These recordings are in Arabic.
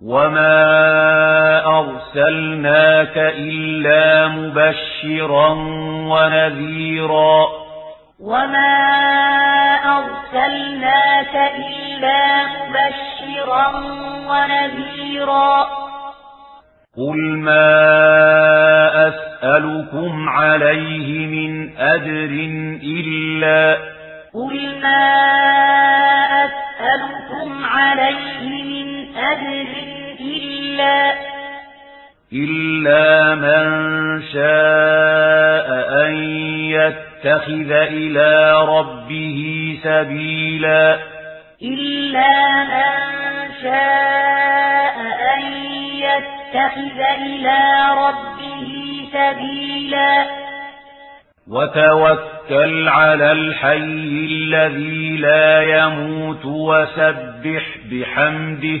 وما أرسلناك إلا مبشرا ونذيرا وما أرسلناك إلا مبشرا ونذيرا قل ما أسألكم عليه من أجر إلا قل ما أسألكم عليه من أدر إلا إلا من شاء أن يتخذ إلى ربه سبيلا إلا من شاء أن يتخذ إلى ربه سبيلا وتوكل على الحي الذي لا يموت وسبح بحمده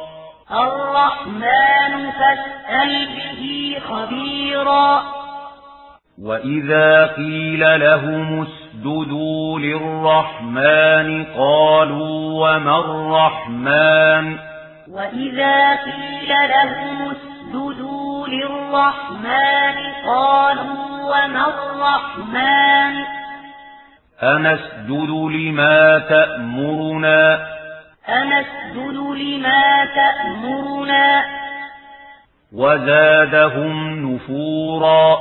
الرحمن فاسأل به خبيرا. وإذا قيل لهم اسجدوا للرحمن قالوا وما الرحمن؟ وإذا قيل لهم اسجدوا للرحمن قالوا وما الرحمن؟ أنسجد لما تأمرنا؟ أنسجد لما تأمرنا. وزادهم نفورا.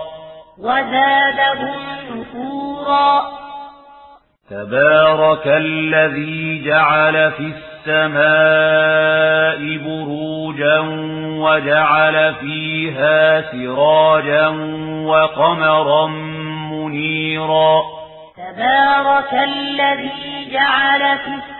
وزادهم نفورا. تبارك الذي جعل في السماء بروجا وجعل فيها سراجا وقمرا منيرا. تبارك الذي جعل في السماء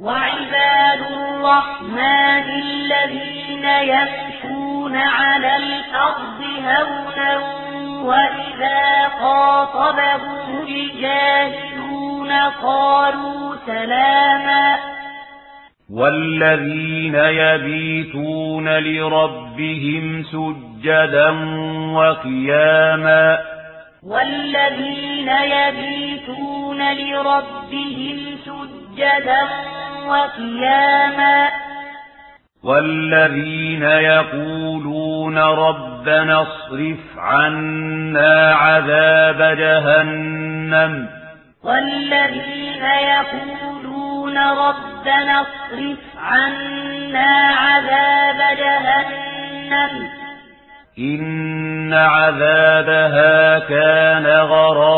وعباد الرحمن الذين يمشون على الأرض هونا وإذا قاطبهم الجاهلون قالوا سلاما والذين يبيتون لربهم سجدا وقياما والذين يبيتون لربهم سجدا وقياما. والذين يقولون ربنا اصرف عنا عذاب جهنم. والذين يقولون ربنا اصرف عنا عذاب جهنم. إن عذابها كان غرام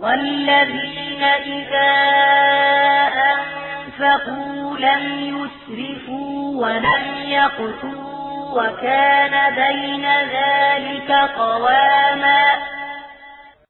والذين إذا أنفقوا لم يسرفوا ولم يقتوا وكان بين ذلك قواما